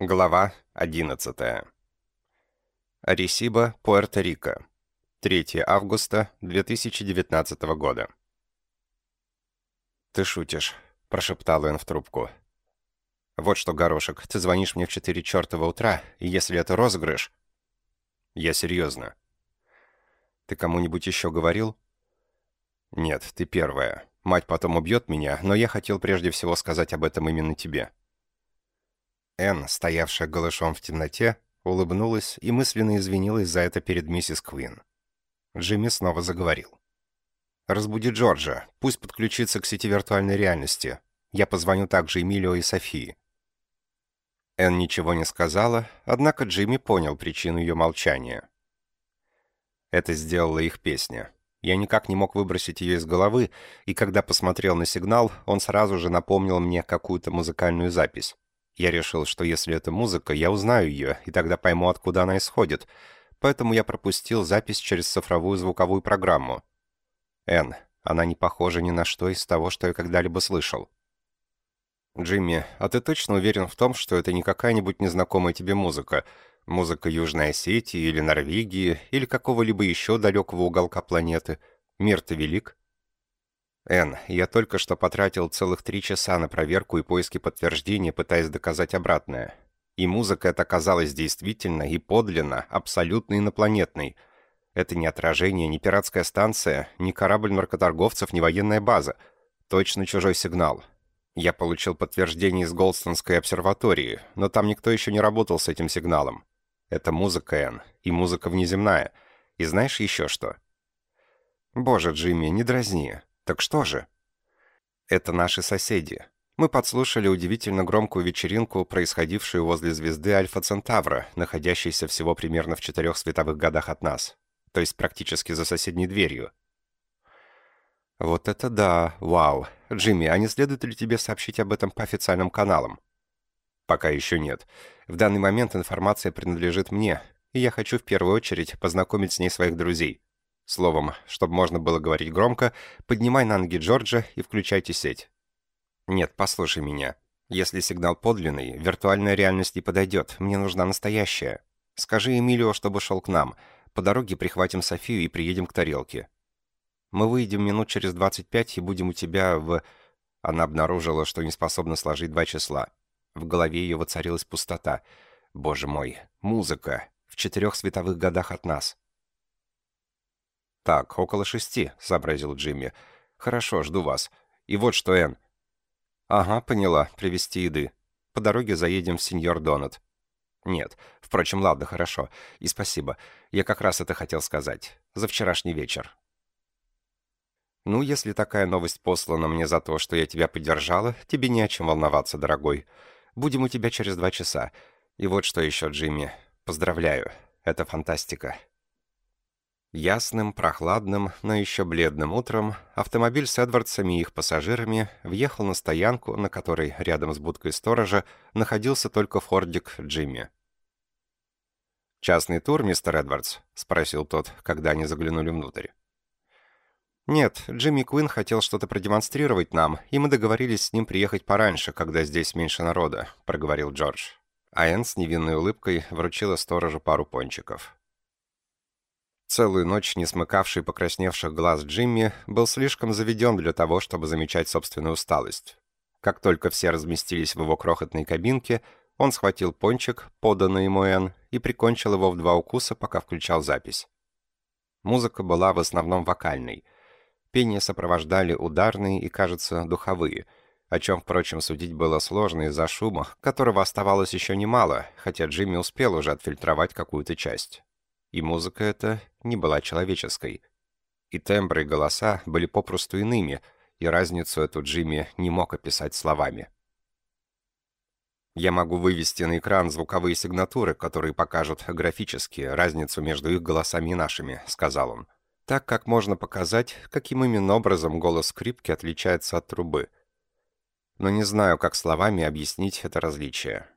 Глава 11. Аресиба, Пуэрто-Рико. 3 августа 2019 года. «Ты шутишь», — прошептал Энн в трубку. «Вот что, горошек, ты звонишь мне в 4 чертова утра, и если это розыгрыш...» «Я серьезно». «Ты кому-нибудь еще говорил?» «Нет, ты первая. Мать потом убьет меня, но я хотел прежде всего сказать об этом именно тебе». Энн, стоявшая голышом в темноте, улыбнулась и мысленно извинилась за это перед миссис Квин. Джимми снова заговорил. «Разбуди Джорджа. Пусть подключится к сети виртуальной реальности. Я позвоню также Эмилио и Софии». Энн ничего не сказала, однако Джимми понял причину ее молчания. Это сделала их песня. Я никак не мог выбросить ее из головы, и когда посмотрел на сигнал, он сразу же напомнил мне какую-то музыкальную запись. Я решил, что если это музыка, я узнаю ее, и тогда пойму, откуда она исходит. Поэтому я пропустил запись через цифровую звуковую программу. Н. Она не похожа ни на что из того, что я когда-либо слышал. «Джимми, а ты точно уверен в том, что это не какая-нибудь незнакомая тебе музыка? Музыка Южной Осетии или Норвегии, или какого-либо еще далекого уголка планеты? Мир-то велик?» «Энн, я только что потратил целых три часа на проверку и поиски подтверждения, пытаясь доказать обратное. И музыка эта оказалась действительно и подлинно, абсолютно инопланетной. Это не отражение, не пиратская станция, не корабль наркоторговцев, не военная база. Точно чужой сигнал. Я получил подтверждение из Голстонской обсерватории, но там никто еще не работал с этим сигналом. Это музыка, Энн, и музыка внеземная. И знаешь еще что?» «Боже, Джимми, не дразни. Так что же? Это наши соседи. Мы подслушали удивительно громкую вечеринку, происходившую возле звезды Альфа Центавра, находящейся всего примерно в четырех световых годах от нас. То есть практически за соседней дверью. Вот это да, вау. Джимми, а не следует ли тебе сообщить об этом по официальным каналам? Пока еще нет. В данный момент информация принадлежит мне, и я хочу в первую очередь познакомить с ней своих друзей. Словом, чтобы можно было говорить громко, поднимай на ноги Джорджа и включайте сеть. Нет, послушай меня. Если сигнал подлинный, виртуальная реальность не подойдет. Мне нужна настоящая. Скажи Эмилио, чтобы шел к нам. По дороге прихватим Софию и приедем к тарелке. Мы выйдем минут через 25 и будем у тебя в... Она обнаружила, что не способна сложить два числа. В голове ее воцарилась пустота. Боже мой, музыка. В четырех световых годах от нас. «Так, около шести», — сообразил Джимми. «Хорошо, жду вас. И вот что, Энн». «Ага, поняла. Привезти еды. По дороге заедем в Сеньор Донат». «Нет. Впрочем, ладно, хорошо. И спасибо. Я как раз это хотел сказать. За вчерашний вечер». «Ну, если такая новость послана мне за то, что я тебя поддержала, тебе не о чем волноваться, дорогой. Будем у тебя через два часа. И вот что еще, Джимми. Поздравляю. Это фантастика». Ясным, прохладным, но еще бледным утром автомобиль с Эдвардсами и их пассажирами въехал на стоянку, на которой, рядом с будкой сторожа, находился только фордик Джимми. «Частный тур, мистер Эдвардс?» — спросил тот, когда они заглянули внутрь. «Нет, Джимми Куин хотел что-то продемонстрировать нам, и мы договорились с ним приехать пораньше, когда здесь меньше народа», — проговорил Джордж. А Энн с невинной улыбкой вручила сторожу пару пончиков. Целую ночь не смыкавший покрасневших глаз Джимми был слишком заведен для того, чтобы замечать собственную усталость. Как только все разместились в его крохотной кабинке, он схватил пончик, поданный ему Энн, и прикончил его в два укуса, пока включал запись. Музыка была в основном вокальной. Пение сопровождали ударные и, кажется, духовые, о чем, впрочем, судить было сложно из-за шума, которого оставалось еще немало, хотя Джимми успел уже отфильтровать какую-то часть. И музыка эта не была человеческой. И тембры и голоса были попросту иными, и разницу эту Джимми не мог описать словами. Я могу вывести на экран звуковые сигнатуры, которые покажут графически разницу между их голосами и нашими», — сказал он. «Так как можно показать, каким именно образом голос скрипки отличается от трубы. Но не знаю, как словами объяснить это различие.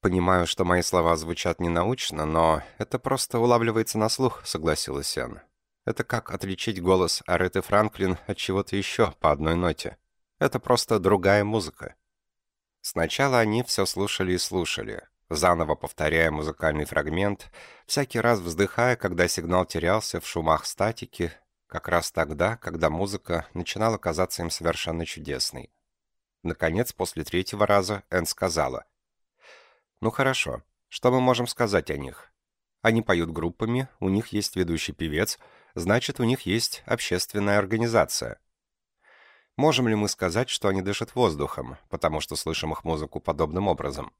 «Понимаю, что мои слова звучат ненаучно, но это просто улавливается на слух», — согласилась Энн. «Это как отличить голос Ареты Франклин от чего-то еще по одной ноте. Это просто другая музыка». Сначала они все слушали и слушали, заново повторяя музыкальный фрагмент, всякий раз вздыхая, когда сигнал терялся в шумах статики, как раз тогда, когда музыка начинала казаться им совершенно чудесной. Наконец, после третьего раза, Энн сказала. «Ну хорошо, что мы можем сказать о них? Они поют группами, у них есть ведущий певец, значит, у них есть общественная организация. Можем ли мы сказать, что они дышат воздухом, потому что слышим их музыку подобным образом?»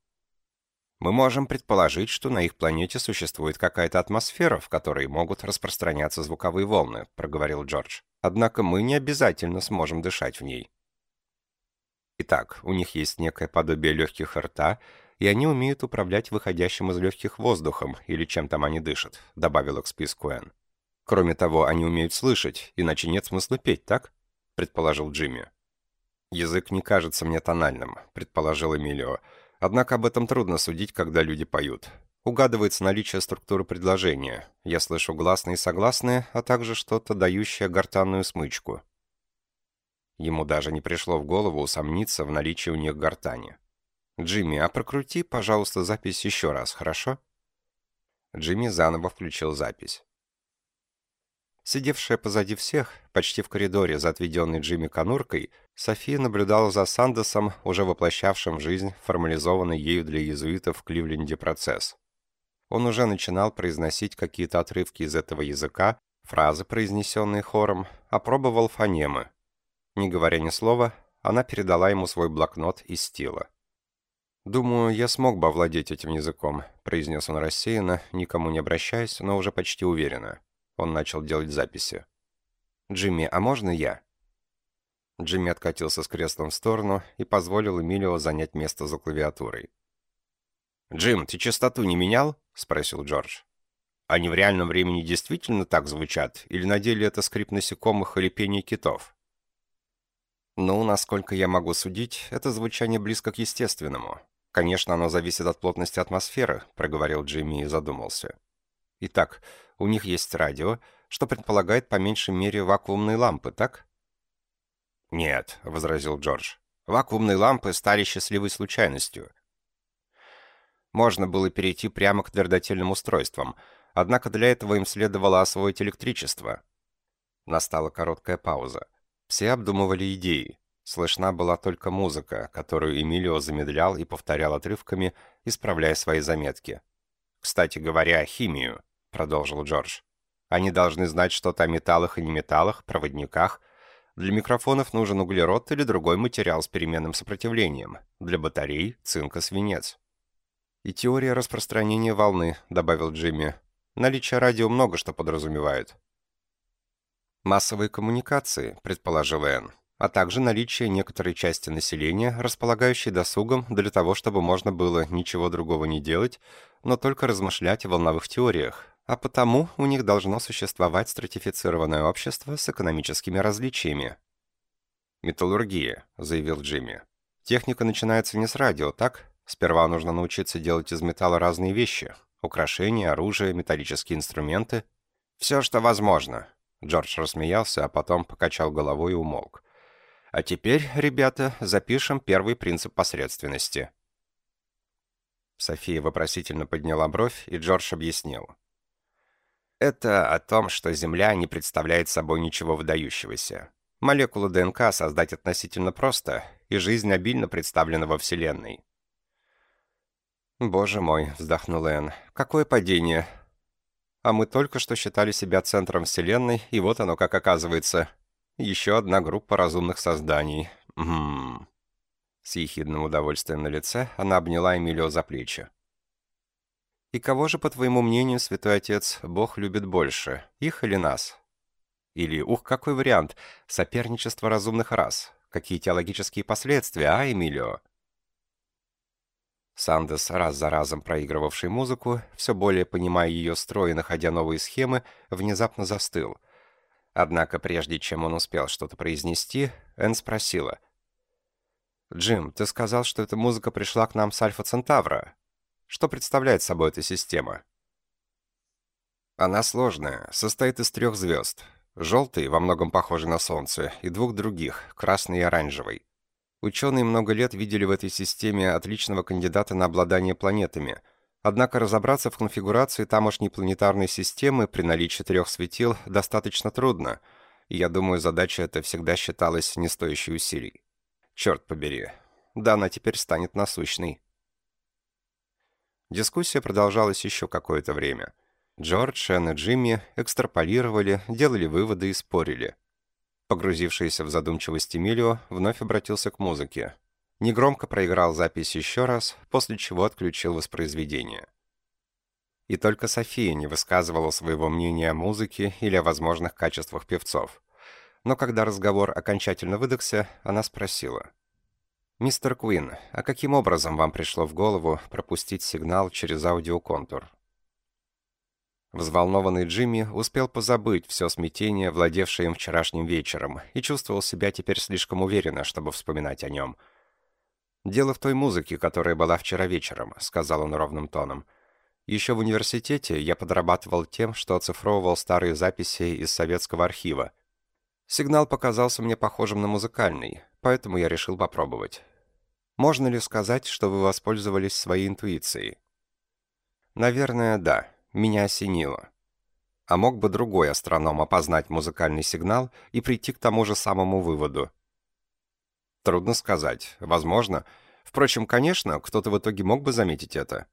Мы можем предположить, что на их планете существует какая-то атмосфера, в которой могут распространяться звуковые волны, проговорил Джордж. Однако мы не обязательно сможем дышать в ней. Итак, у них есть некое подобие легких рта, и они умеют управлять выходящим из легких воздухом, или чем там они дышат, добавила к списку Энн. Кроме того, они умеют слышать, иначе нет смысла петь, так? предположил Джимми. Язык не кажется мне тональным, предположил Эмилио. Однако об этом трудно судить, когда люди поют. Угадывается наличие структуры предложения. Я слышу гласные и согласные, а также что-то, дающее гортанную смычку. Ему даже не пришло в голову усомниться в наличии у них гортани. «Джимми, а прокрути, пожалуйста, запись еще раз, хорошо?» Джимми заново включил запись. Сидевшая позади всех, почти в коридоре за отведенной Джимми конуркой, София наблюдала за Сандесом, уже воплощавшим в жизнь формализованный ею для иезуитов в Кливленде процесс. Он уже начинал произносить какие-то отрывки из этого языка, фразы, произнесенные хором, опробовал фонемы. Не говоря ни слова, она передала ему свой блокнот из стила. «Думаю, я смог бы овладеть этим языком», — произнес он рассеянно, никому не обращаясь, но уже почти уверенно. Он начал делать записи. «Джимми, а можно я?» Джимми откатился с креслом в сторону и позволил Эмилио занять место за клавиатурой. «Джим, ты частоту не менял?» — спросил Джордж. «Они в реальном времени действительно так звучат, или на деле это скрип насекомых или пение китов?» «Ну, насколько я могу судить, это звучание близко к естественному. Конечно, оно зависит от плотности атмосферы», — проговорил Джимми и задумался. «Итак, у них есть радио, что предполагает по меньшей мере вакуумные лампы, так? «Нет», — возразил Джордж. «Вакуумные лампы стали счастливой случайностью. Можно было перейти прямо к твердотельным устройствам, однако для этого им следовало освоить электричество». Настала короткая пауза. Все обдумывали идеи. Слышна была только музыка, которую Эмилио замедлял и повторял отрывками, исправляя свои заметки. Кстати говоря, химию. — продолжил Джордж. «Они должны знать что-то о металлах и неметаллах, проводниках. Для микрофонов нужен углерод или другой материал с переменным сопротивлением. Для батарей — цинк и свинец». «И теория распространения волны», — добавил Джимми. «Наличие радио много что подразумевает». «Массовые коммуникации», — предположил Энн, а также наличие некоторой части населения, располагающей досугом для того, чтобы можно было ничего другого не делать, но только размышлять о волновых теориях, а потому у них должно существовать стратифицированное общество с экономическими различиями. «Металлургия», — заявил Джимми. «Техника начинается не с радио, так? Сперва нужно научиться делать из металла разные вещи. Украшения, оружие, металлические инструменты. Все, что возможно». Джордж рассмеялся, а потом покачал головой и умолк. «А теперь, ребята, запишем первый принцип посредственности». София вопросительно подняла бровь, и Джордж объяснил. Это о том, что Земля не представляет собой ничего выдающегося. Молекулы ДНК создать относительно просто, и жизнь обильно представлена во Вселенной. «Боже мой», — вздохнул Энн, — «какое падение!» А мы только что считали себя центром Вселенной, и вот оно как оказывается. Еще одна группа разумных созданий. Ммм. С ехидным удовольствием на лице она обняла Эмилио за плечи. И кого же, по твоему мнению, святой отец, Бог любит больше, их или нас? Или, ух, какой вариант, соперничество разумных рас. Какие теологические последствия, а, Эмилио? Сандес, раз за разом проигрывавший музыку, все более понимая ее строй и находя новые схемы, внезапно застыл. Однако, прежде чем он успел что-то произнести, Энн спросила. «Джим, ты сказал, что эта музыка пришла к нам с Альфа Центавра. Что представляет собой эта система? Она сложная, состоит из трех звезд. Желтый, во многом похожий на Солнце, и двух других, красный и оранжевый. Ученые много лет видели в этой системе отличного кандидата на обладание планетами. Однако разобраться в конфигурации тамошней планетарной системы при наличии трех светил достаточно трудно, и я думаю, задача эта всегда считалась не стоящей усилий. Черт побери. Да, она теперь станет насущной. Дискуссия продолжалась еще какое-то время. Джордж, Шен и Джимми экстраполировали, делали выводы и спорили. Погрузившийся в задумчивость Эмилио вновь обратился к музыке. Негромко проиграл запись еще раз, после чего отключил воспроизведение. И только София не высказывала своего мнения о музыке или о возможных качествах певцов. Но когда разговор окончательно выдохся, она спросила. «Мистер Куин, а каким образом вам пришло в голову пропустить сигнал через аудиоконтур?» Взволнованный Джимми успел позабыть все смятение, владевшее им вчерашним вечером, и чувствовал себя теперь слишком уверенно, чтобы вспоминать о нем. «Дело в той музыке, которая была вчера вечером», — сказал он ровным тоном. «Еще в университете я подрабатывал тем, что оцифровывал старые записи из советского архива. Сигнал показался мне похожим на музыкальный, поэтому я решил попробовать. Можно ли сказать, что вы воспользовались своей интуицией?» «Наверное, да», меня осенило. А мог бы другой астроном опознать музыкальный сигнал и прийти к тому же самому выводу? Трудно сказать. Возможно. Впрочем, конечно, кто-то в итоге мог бы заметить это.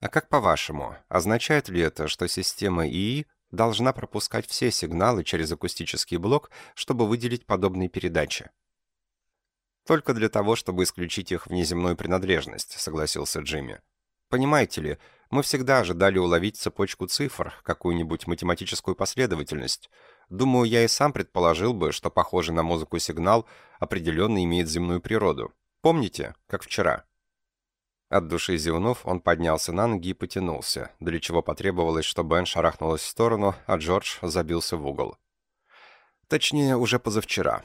А как по-вашему, означает ли это, что система ИИ должна пропускать все сигналы через акустический блок, чтобы выделить подобные передачи? Только для того, чтобы исключить их внеземную принадлежность, согласился Джимми. Понимаете ли, мы всегда ожидали уловить цепочку цифр, какую-нибудь математическую последовательность. Думаю, я и сам предположил бы, что похожий на музыку сигнал определенно имеет земную природу. Помните, как вчера? От души зевнув, он поднялся на ноги и потянулся, для чего потребовалось, чтобы Энн шарахнулась в сторону, а Джордж забился в угол. Точнее, уже позавчера.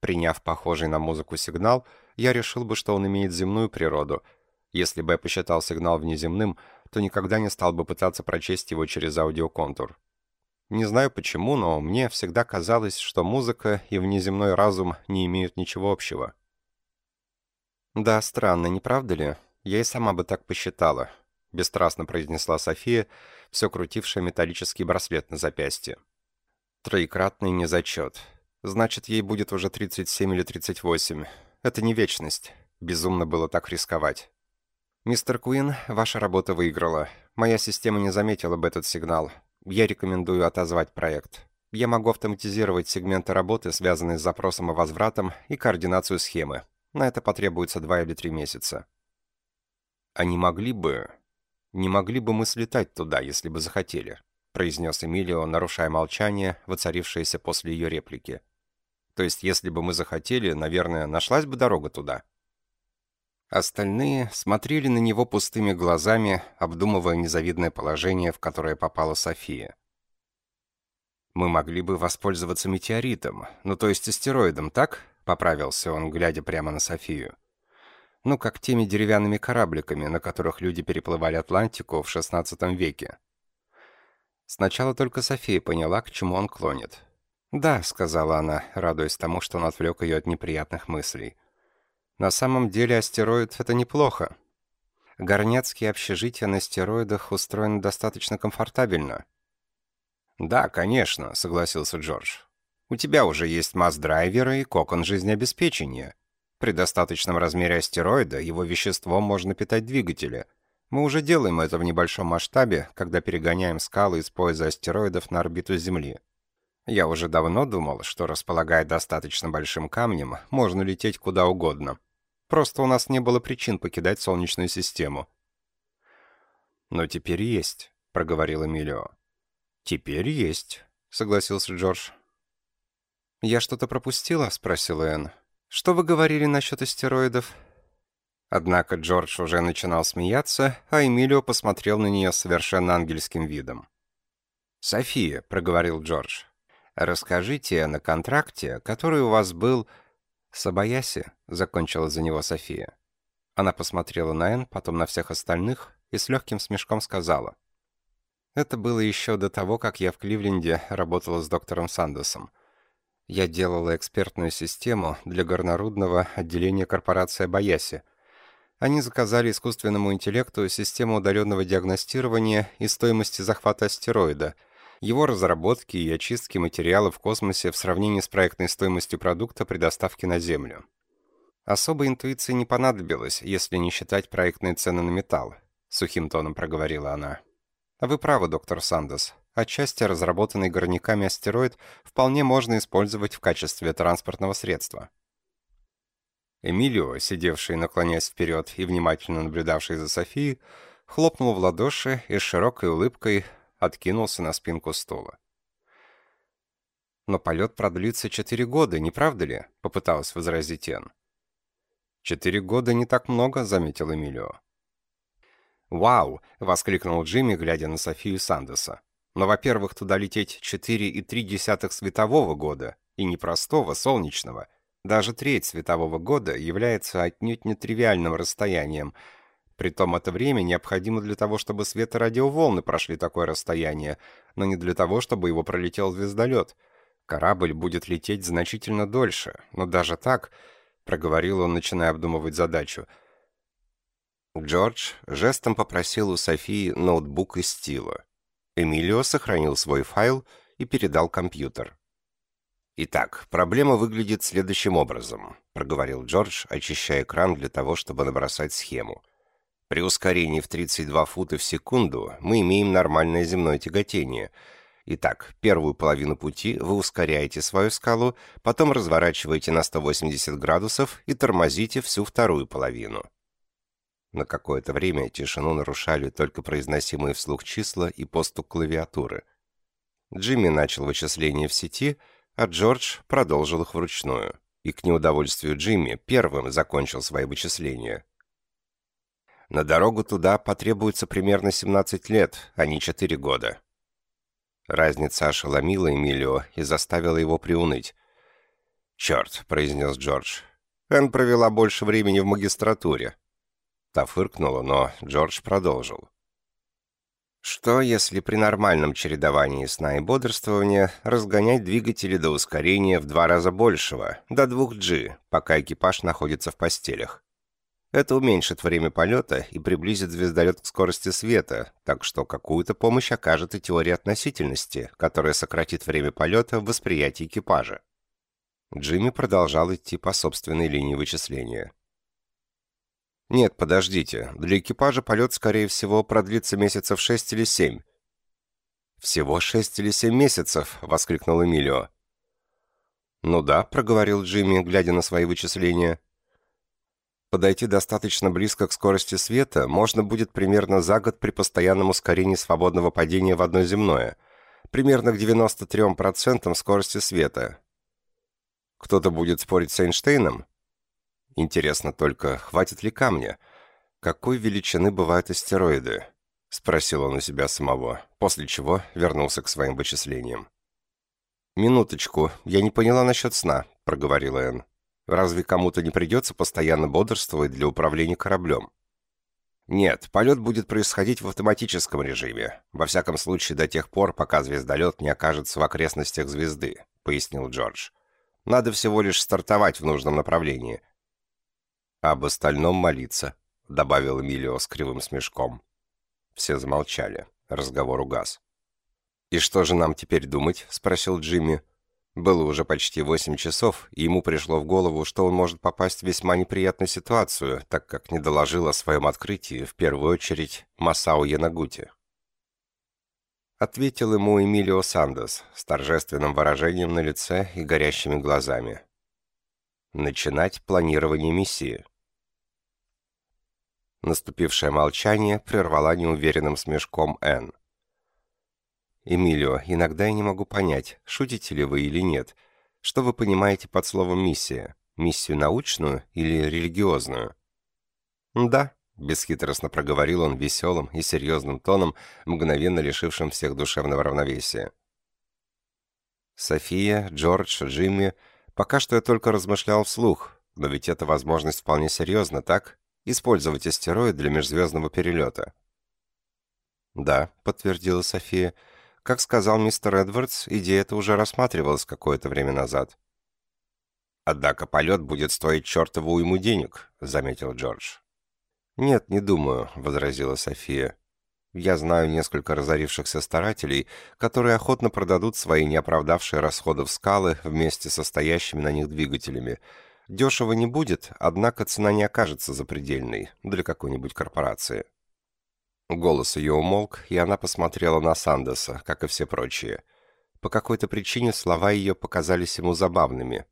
Приняв похожий на музыку сигнал, я решил бы, что он имеет земную природу. Если бы я посчитал сигнал внеземным, то никогда не стал бы пытаться прочесть его через аудиоконтур. Не знаю почему, но мне всегда казалось, что музыка и внеземной разум не имеют ничего общего. «Да, странно, не правда ли? Я и сама бы так посчитала», — бесстрастно произнесла София, все крутившая металлический браслет на запястье. «Троекратный незачет. Значит, ей будет уже 37 или 38. Это не вечность. Безумно было так рисковать». «Мистер Куин, ваша работа выиграла. Моя система не заметила бы этот сигнал. Я рекомендую отозвать проект. Я могу автоматизировать сегменты работы, связанные с запросом и возвратом, и координацию схемы. На это потребуется два или три месяца». «А не могли бы... не могли бы мы слетать туда, если бы захотели?» произнес Эмилио, нарушая молчание, воцарившееся после ее реплики. «То есть, если бы мы захотели, наверное, нашлась бы дорога туда?» Остальные смотрели на него пустыми глазами, обдумывая незавидное положение, в которое попала София. «Мы могли бы воспользоваться метеоритом, ну то есть астероидом, так?» — поправился он, глядя прямо на Софию. «Ну, как теми деревянными корабликами, на которых люди переплывали Атлантику в XVI веке». Сначала только София поняла, к чему он клонит. «Да», — сказала она, радуясь тому, что он отвлек ее от неприятных мыслей. На самом деле астероид — это неплохо. Горняцкие общежития на стероидах устроены достаточно комфортабельно. «Да, конечно», — согласился Джордж. «У тебя уже есть масс-драйверы и кокон жизнеобеспечения. При достаточном размере астероида его веществом можно питать двигатели. Мы уже делаем это в небольшом масштабе, когда перегоняем скалы из пояса астероидов на орбиту Земли. Я уже давно думал, что, располагая достаточно большим камнем, можно лететь куда угодно. Просто у нас не было причин покидать Солнечную систему. «Но теперь есть», — проговорил Эмилио. «Теперь есть», — согласился Джордж. «Я что-то пропустила?» — спросила Энн. «Что вы говорили насчет астероидов?» Однако Джордж уже начинал смеяться, а Эмилио посмотрел на нее совершенно ангельским видом. «София», — проговорил Джордж, — «расскажите на контракте, который у вас был «Сабаяси», — закончила за него София. Она посмотрела на Энн, потом на всех остальных и с легким смешком сказала. «Это было еще до того, как я в Кливленде работала с доктором Сандесом. Я делала экспертную систему для горнорудного отделения корпорации Баяси. Они заказали искусственному интеллекту систему удаленного диагностирования и стоимости захвата астероида, его разработки и очистки материалов в космосе в сравнении с проектной стоимостью продукта при доставке на Землю. Особой интуиции не понадобилось, если не считать проектные цены на металл, сухим тоном проговорила она. А вы правы, доктор Сандес. Отчасти разработанный горняками астероид вполне можно использовать в качестве транспортного средства. Эмилио, сидевший, наклоняясь вперед и внимательно наблюдавший за Софией, хлопнул в ладоши и с широкой улыбкой откинулся на спинку стула. «Но полет продлится четыре года, не правда ли?» — попыталась возразить Эн. «Четыре года не так много», — заметил Эмилио. «Вау!» — воскликнул Джимми, глядя на Софию Сандеса. Но, во-первых, туда лететь 4,3 светового года, и не простого, солнечного. Даже треть светового года является отнюдь нетривиальным расстоянием. Притом это время необходимо для того, чтобы светорадиоволны прошли такое расстояние, но не для того, чтобы его пролетел звездолет. Корабль будет лететь значительно дольше, но даже так, проговорил он, начиная обдумывать задачу. Джордж жестом попросил у Софии ноутбук и стила. Эмилио сохранил свой файл и передал компьютер. «Итак, проблема выглядит следующим образом», — проговорил Джордж, очищая экран для того, чтобы набросать схему. «При ускорении в 32 фута в секунду мы имеем нормальное земное тяготение. Итак, первую половину пути вы ускоряете свою скалу, потом разворачиваете на 180 градусов и тормозите всю вторую половину. На какое-то время тишину нарушали только произносимые вслух числа и постук клавиатуры. Джимми начал вычисления в сети, а Джордж продолжил их вручную. И к неудовольствию Джимми первым закончил свои вычисления. На дорогу туда потребуется примерно 17 лет, а не 4 года. Разница ошеломила Эмилио и заставила его приуныть. «Черт», — произнес Джордж. «Энн провела больше времени в магистратуре. Та фыркнула, но Джордж продолжил. Что, если при нормальном чередовании сна и бодрствования разгонять двигатели до ускорения в два раза большего, до 2G, пока экипаж находится в постелях? Это уменьшит время полета и приблизит звездолет к скорости света, так что какую-то помощь окажет и теория относительности, которая сократит время полета в восприятии экипажа. Джимми продолжал идти по собственной линии вычисления. «Нет, подождите. Для экипажа полет, скорее всего, продлится месяцев шесть или семь». «Всего шесть или семь месяцев!» — воскликнул Эмилио. «Ну да», — проговорил Джимми, глядя на свои вычисления. «Подойти достаточно близко к скорости света можно будет примерно за год при постоянном ускорении свободного падения в одно земное, примерно к 93% скорости света. Кто-то будет спорить с Эйнштейном?» Интересно только, хватит ли камня? Какой величины бывают астероиды? Спросил он у себя самого, после чего вернулся к своим вычислениям. «Минуточку, я не поняла насчет сна», — проговорила Энн. «Разве кому-то не придется постоянно бодрствовать для управления кораблем?» «Нет, полет будет происходить в автоматическом режиме. Во всяком случае, до тех пор, пока звездолет не окажется в окрестностях звезды», — пояснил Джордж. «Надо всего лишь стартовать в нужном направлении, об остальном молиться», — добавил Эмилио с кривым смешком. Все замолчали. Разговор угас. «И что же нам теперь думать?» — спросил Джимми. Было уже почти восемь часов, и ему пришло в голову, что он может попасть в весьма неприятную ситуацию, так как не доложил о своем открытии, в первую очередь, Масао Янагути. Ответил ему Эмилио Сандос с торжественным выражением на лице и горящими глазами. Начинать планирование миссии. Наступившее молчание прервала неуверенным смешком Энн. «Эмилио, иногда я не могу понять, шутите ли вы или нет. Что вы понимаете под словом «миссия»? Миссию научную или религиозную?» «Да», — бесхитростно проговорил он веселым и серьезным тоном, мгновенно лишившим всех душевного равновесия. София, Джордж, Джимми Пока что я только размышлял вслух, но ведь это возможность вполне серьезна, так? Использовать астероид для межзвездного перелета. «Да», — подтвердила София, — Как сказал мистер Эдвардс, идея эта уже рассматривалась какое-то время назад. «Однако полет будет стоить чертову уйму денег», — заметил Джордж. «Нет, не думаю», — возразила София. «Я знаю несколько разорившихся старателей, которые охотно продадут свои неоправдавшие расходов скалы вместе со стоящими на них двигателями. Дешево не будет, однако цена не окажется запредельной для какой-нибудь корпорации». Голос ее умолк, и она посмотрела на Сандеса, как и все прочие. По какой-то причине слова ее показались ему забавными.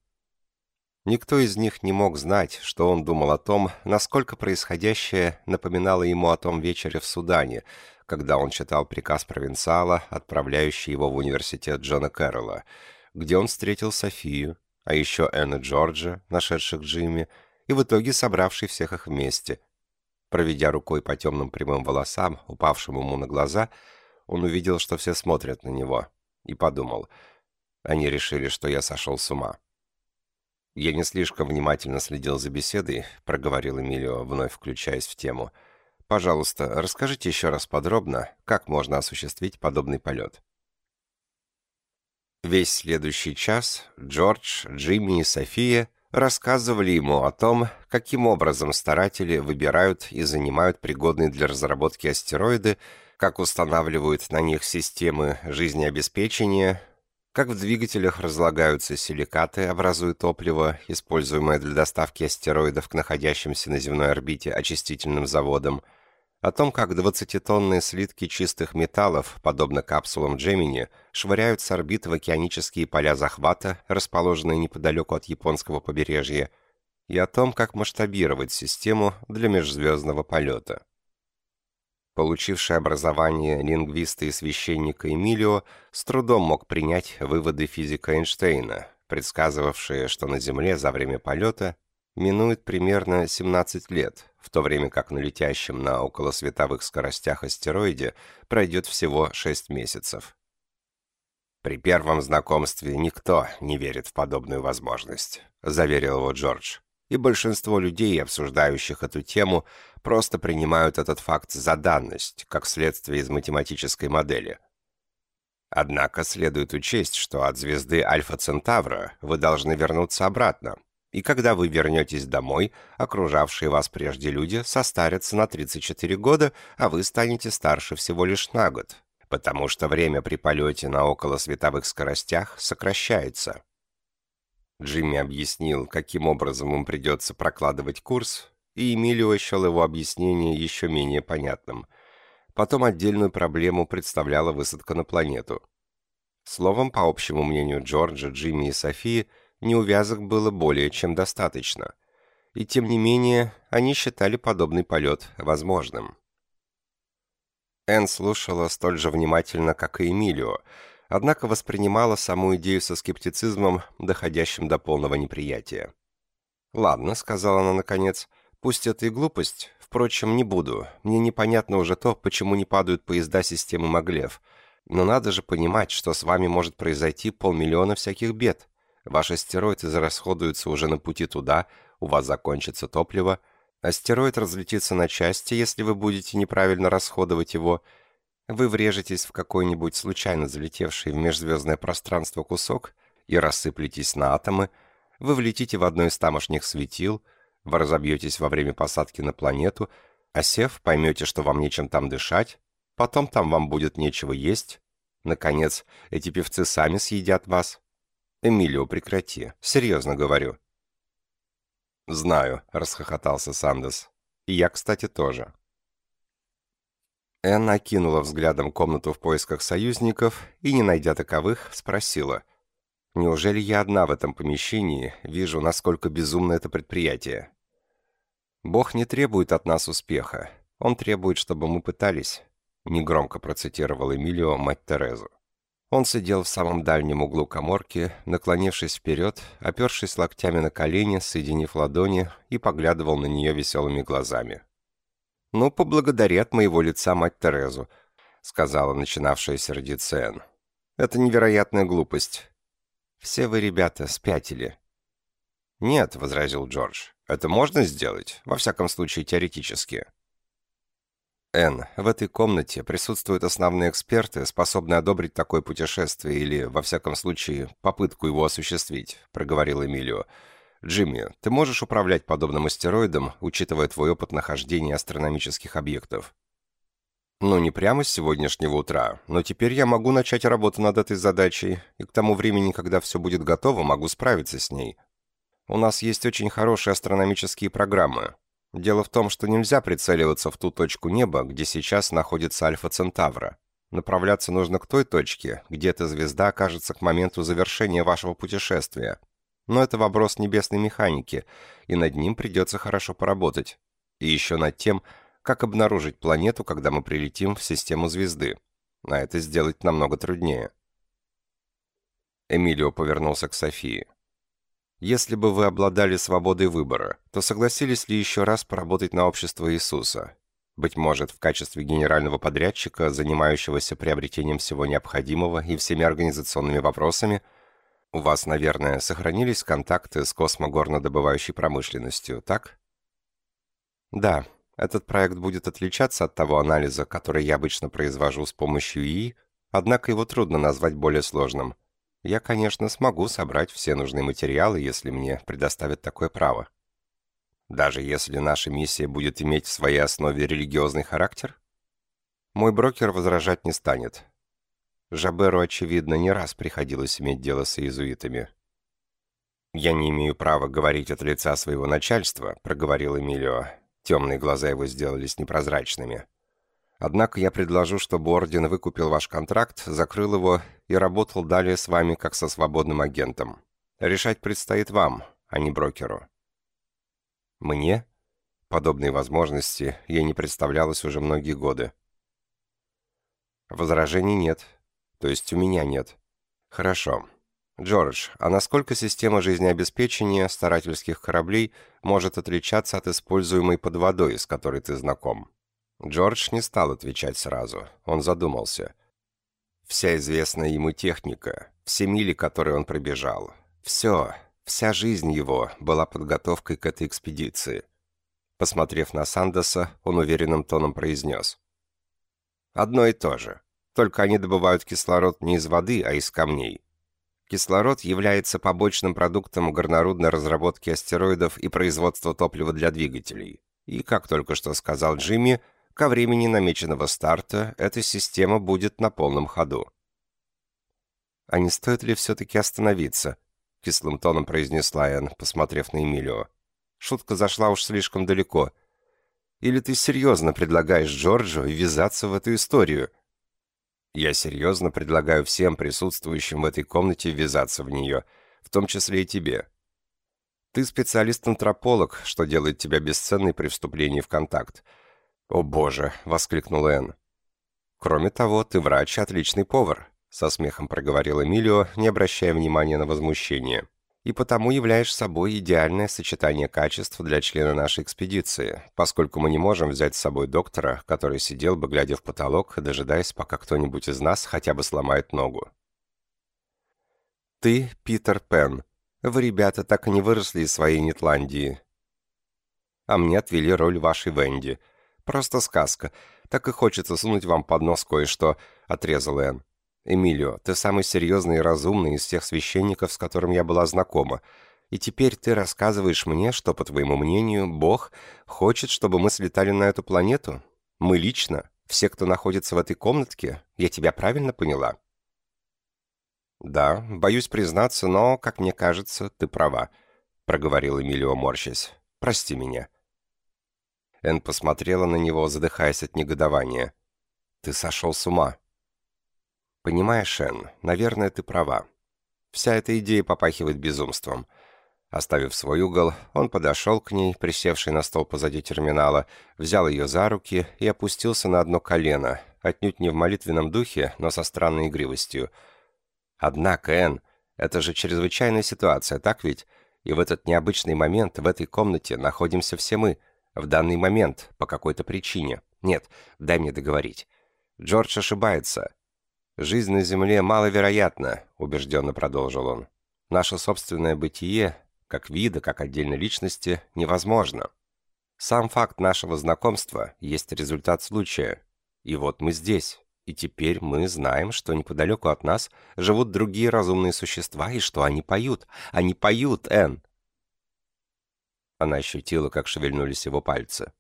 Никто из них не мог знать, что он думал о том, насколько происходящее напоминало ему о том вечере в Судане, когда он читал приказ провинциала, отправляющий его в университет Джона Кэрролла, где он встретил Софию, а еще Энн и Джорджа, нашедших Джимми, и в итоге собравший всех их вместе – Проведя рукой по темным прямым волосам, упавшим ему на глаза, он увидел, что все смотрят на него, и подумал, они решили, что я сошел с ума. «Я не слишком внимательно следил за беседой», — проговорил Эмилио, вновь включаясь в тему. «Пожалуйста, расскажите еще раз подробно, как можно осуществить подобный полет». Весь следующий час Джордж, Джимми и София рассказывали ему о том, каким образом старатели выбирают и занимают пригодные для разработки астероиды, как устанавливают на них системы жизнеобеспечения, как в двигателях разлагаются силикаты, образуя топливо, используемое для доставки астероидов к находящимся на земной орбите очистительным заводам – о том, как 20-тонные слитки чистых металлов, подобно капсулам Джемини, швыряют с орбит в океанические поля захвата, расположенные неподалеку от японского побережья, и о том, как масштабировать систему для межзвездного полета. Получивший образование лингвиста и священника Эмилио с трудом мог принять выводы физика Эйнштейна, предсказывавшие, что на Земле за время полета минует примерно 17 лет, в то время как на летящем на околосветовых скоростях астероиде пройдет всего 6 месяцев. «При первом знакомстве никто не верит в подобную возможность», — заверил его Джордж. «И большинство людей, обсуждающих эту тему, просто принимают этот факт за данность, как следствие из математической модели». Однако следует учесть, что от звезды Альфа Центавра вы должны вернуться обратно, и когда вы вернетесь домой, окружавшие вас прежде люди состарятся на 34 года, а вы станете старше всего лишь на год, потому что время при полете на околосветовых скоростях сокращается. Джимми объяснил, каким образом им придется прокладывать курс, и Эмилио счел его объяснение еще менее понятным. Потом отдельную проблему представляла высадка на планету. Словом, по общему мнению Джорджа, Джимми и Софии – неувязок было более чем достаточно. И тем не менее, они считали подобный полет возможным. Энн слушала столь же внимательно, как и Эмилио, однако воспринимала саму идею со скептицизмом, доходящим до полного неприятия. «Ладно», — сказала она наконец, — «пусть это и глупость, впрочем, не буду. Мне непонятно уже то, почему не падают поезда системы Маглев. Но надо же понимать, что с вами может произойти полмиллиона всяких бед. Ваш астероид израсходуется уже на пути туда, у вас закончится топливо. Астероид разлетится на части, если вы будете неправильно расходовать его. Вы врежетесь в какой-нибудь случайно залетевший в межзвездное пространство кусок и рассыплетесь на атомы. Вы влетите в одно из тамошних светил, вы разобьетесь во время посадки на планету, а сев, поймете, что вам нечем там дышать, потом там вам будет нечего есть. Наконец, эти певцы сами съедят вас. «Эмилио, прекрати. Серьезно говорю». «Знаю», — расхохотался Сандес. «И я, кстати, тоже». Энн окинула взглядом комнату в поисках союзников и, не найдя таковых, спросила. «Неужели я одна в этом помещении вижу, насколько безумно это предприятие?» «Бог не требует от нас успеха. Он требует, чтобы мы пытались», — негромко процитировал Эмилио мать Терезу. Он сидел в самом дальнем углу коморки, наклонившись вперед, опершись локтями на колени, соединив ладони и поглядывал на нее веселыми глазами. «Ну, поблагодари от моего лица мать Терезу», — сказала начинавшая сердиться Энн. «Это невероятная глупость. Все вы, ребята, спятили». «Нет», — возразил Джордж, — «это можно сделать, во всяком случае теоретически». Н, в этой комнате присутствуют основные эксперты, способные одобрить такое путешествие или, во всяком случае, попытку его осуществить», — проговорил Эмилио. «Джимми, ты можешь управлять подобным астероидом, учитывая твой опыт нахождения астрономических объектов?» «Ну, не прямо с сегодняшнего утра, но теперь я могу начать работу над этой задачей, и к тому времени, когда все будет готово, могу справиться с ней. У нас есть очень хорошие астрономические программы, Дело в том, что нельзя прицеливаться в ту точку неба, где сейчас находится Альфа Центавра. Направляться нужно к той точке, где эта звезда окажется к моменту завершения вашего путешествия. Но это вопрос небесной механики, и над ним придется хорошо поработать. И еще над тем, как обнаружить планету, когда мы прилетим в систему звезды. А это сделать намного труднее. Эмилио повернулся к Софии. Если бы вы обладали свободой выбора, то согласились ли еще раз поработать на общество Иисуса? Быть может, в качестве генерального подрядчика, занимающегося приобретением всего необходимого и всеми организационными вопросами, у вас, наверное, сохранились контакты с космогорнодобывающей промышленностью, так? Да, этот проект будет отличаться от того анализа, который я обычно произвожу с помощью ИИ, однако его трудно назвать более сложным – я, конечно, смогу собрать все нужные материалы, если мне предоставят такое право. Даже если наша миссия будет иметь в своей основе религиозный характер? Мой брокер возражать не станет. Жаберу, очевидно, не раз приходилось иметь дело с иезуитами. «Я не имею права говорить от лица своего начальства», — проговорил Эмилио. Темные глаза его сделались непрозрачными. Однако я предложу, чтобы Орден выкупил ваш контракт, закрыл его и работал далее с вами как со свободным агентом. Решать предстоит вам, а не брокеру. Мне? Подобные возможности я не представлялось уже многие годы. Возражений нет. То есть у меня нет. Хорошо. Джордж, а насколько система жизнеобеспечения старательских кораблей может отличаться от используемой под водой, с которой ты знаком? Джордж не стал отвечать сразу. Он задумался. Вся известная ему техника, все мили, которые он пробежал, все, вся жизнь его была подготовкой к этой экспедиции. Посмотрев на Сандоса, он уверенным тоном произнес. «Одно и то же. Только они добывают кислород не из воды, а из камней. Кислород является побочным продуктом горнорудной разработки астероидов и производства топлива для двигателей. И, как только что сказал Джимми, Ко времени намеченного старта эта система будет на полном ходу. «А не стоит ли все-таки остановиться?» — кислым тоном произнесла Энн, посмотрев на Эмилио. «Шутка зашла уж слишком далеко. Или ты серьезно предлагаешь Джорджу ввязаться в эту историю?» «Я серьезно предлагаю всем присутствующим в этой комнате ввязаться в нее, в том числе и тебе. Ты специалист-антрополог, что делает тебя бесценной при вступлении в контакт. «О боже!» — воскликнул Энн. «Кроме того, ты врач и отличный повар», — со смехом проговорил Эмилио, не обращая внимания на возмущение. «И потому являешь собой идеальное сочетание качеств для члена нашей экспедиции, поскольку мы не можем взять с собой доктора, который сидел бы, глядя в потолок, дожидаясь, пока кто-нибудь из нас хотя бы сломает ногу». «Ты, Питер Пен. Вы, ребята, так и не выросли из своей Нетландии. А мне отвели роль вашей Венди — Просто сказка. Так и хочется сунуть вам под нос кое-что», — отрезал Энн. «Эмилио, ты самый серьезный и разумный из всех священников, с которым я была знакома. И теперь ты рассказываешь мне, что, по твоему мнению, Бог хочет, чтобы мы слетали на эту планету? Мы лично? Все, кто находится в этой комнатке? Я тебя правильно поняла?» «Да, боюсь признаться, но, как мне кажется, ты права», — проговорил Эмилио, морщась. «Прости меня». Энн посмотрела на него, задыхаясь от негодования. «Ты сошел с ума». «Понимаешь, Энн, наверное, ты права. Вся эта идея попахивает безумством». Оставив свой угол, он подошел к ней, присевший на стол позади терминала, взял ее за руки и опустился на одно колено, отнюдь не в молитвенном духе, но со странной игривостью. «Однако, Энн, это же чрезвычайная ситуация, так ведь? И в этот необычный момент в этой комнате находимся все мы — в данный момент, по какой-то причине. Нет, дай мне договорить. Джордж ошибается. Жизнь на Земле маловероятна, убежденно продолжил он. Наше собственное бытие, как вида, как отдельной личности, невозможно. Сам факт нашего знакомства есть результат случая. И вот мы здесь. И теперь мы знаем, что неподалеку от нас живут другие разумные существа, и что они поют. Они поют, Энн. Она ощутила, как шевельнулись его пальцы.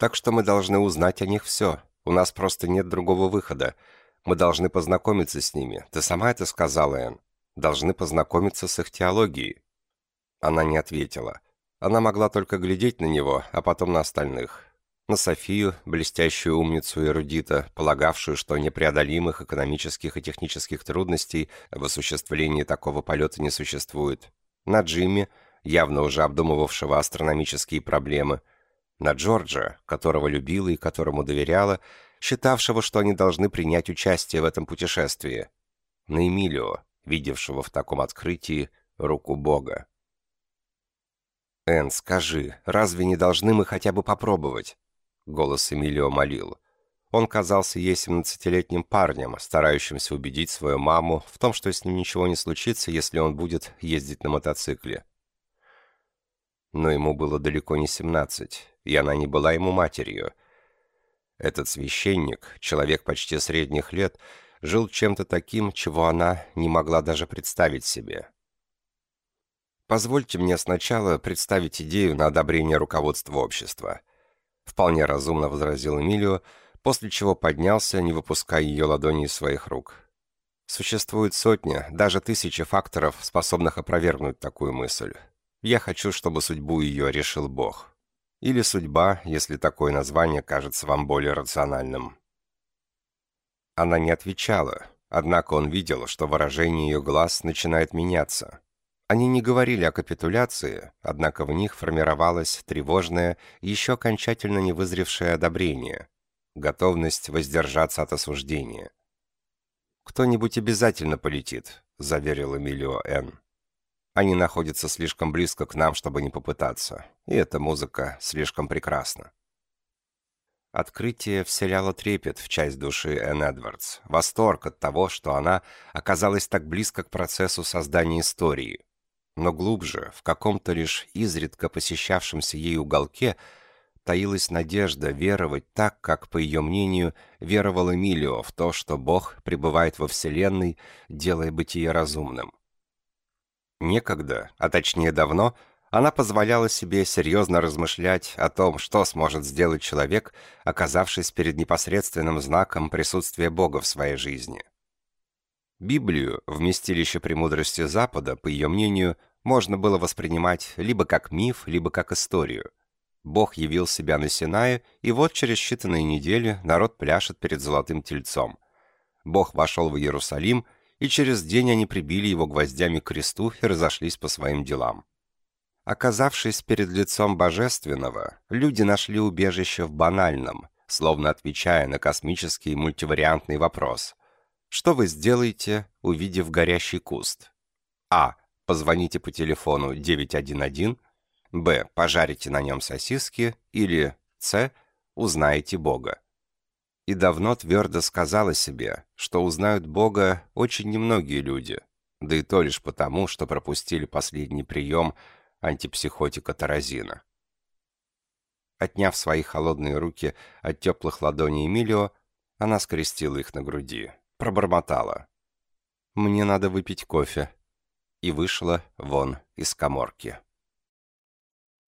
Так что мы должны узнать о них все. У нас просто нет другого выхода. Мы должны познакомиться с ними. Ты сама это сказала, Энн. Должны познакомиться с их теологией. Она не ответила. Она могла только глядеть на него, а потом на остальных. На Софию, блестящую умницу эрудита, полагавшую, что непреодолимых экономических и технических трудностей в осуществлении такого полета не существует. На Джимми, явно уже обдумывавшего астрономические проблемы. На Джорджа, которого любила и которому доверяла, считавшего, что они должны принять участие в этом путешествии. На Эмилио, видевшего в таком открытии руку Бога. «Энн, скажи, разве не должны мы хотя бы попробовать?» Голос Эмилио молил. Он казался ей семнадцатилетним парнем, старающимся убедить свою маму в том, что с ним ничего не случится, если он будет ездить на мотоцикле. Но ему было далеко не семнадцать, и она не была ему матерью. Этот священник, человек почти средних лет, жил чем-то таким, чего она не могла даже представить себе. Позвольте мне сначала представить идею на одобрение руководства общества. Вполне разумно возразил Эмилио, после чего поднялся, не выпуская ее ладони из своих рук. Существует сотни, даже тысячи факторов, способных опровергнуть такую мысль. Я хочу, чтобы судьбу ее решил Бог. Или судьба, если такое название кажется вам более рациональным. Она не отвечала, однако он видел, что выражение ее глаз начинает меняться. Они не говорили о капитуляции, однако в них формировалось тревожное, еще окончательно не вызревшее одобрение, готовность воздержаться от осуждения. «Кто-нибудь обязательно полетит», — заверил Эмилио Н. «Они находятся слишком близко к нам, чтобы не попытаться, и эта музыка слишком прекрасна». Открытие вселяло трепет в часть души Энн Эдвардс, восторг от того, что она оказалась так близко к процессу создания истории — но глубже, в каком-то лишь изредка посещавшемся ей уголке, таилась надежда веровать так, как, по ее мнению, веровал Эмилио в то, что Бог пребывает во Вселенной, делая бытие разумным. Некогда, а точнее давно, она позволяла себе серьезно размышлять о том, что сможет сделать человек, оказавшись перед непосредственным знаком присутствия Бога в своей жизни. Библию, вместилище премудрости Запада, по ее мнению, можно было воспринимать либо как миф, либо как историю. Бог явил себя на Синае, и вот через считанные недели народ пляшет перед золотым тельцом. Бог вошел в Иерусалим, и через день они прибили его гвоздями к кресту и разошлись по своим делам. Оказавшись перед лицом Божественного, люди нашли убежище в банальном, словно отвечая на космический мультивариантный вопрос. Что вы сделаете, увидев горящий куст? А. Позвоните по телефону 911. Б. Пожарите на нем сосиски. Или С. Узнаете Бога. И давно твердо сказала себе, что узнают Бога очень немногие люди, да и то лишь потому, что пропустили последний прием антипсихотика Таразина. Отняв свои холодные руки от теплых ладоней Эмилио, она скрестила их на груди пробормотала. «Мне надо выпить кофе». И вышла вон из коморки.